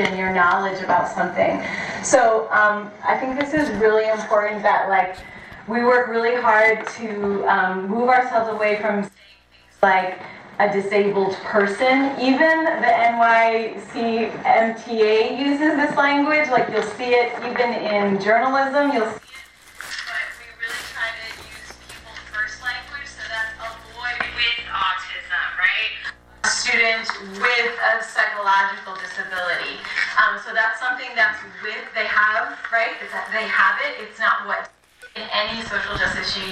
and your knowledge about something. So um, I think this is really important that like we work really hard to um, move ourselves away from like a disabled person. Even the NYC MTA uses this language. Like you'll see it even in journalism. You'll see it. But we really try to use people first language. So that's a boy with autism, right? A student with a psychological disability. Um, so that's something that's with they have, right? It's that they have it. It's not what in any social justice